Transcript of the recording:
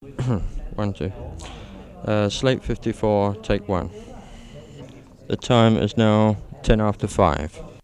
one, two. Uh, Slate 54, take one. The time is now 10 after 5.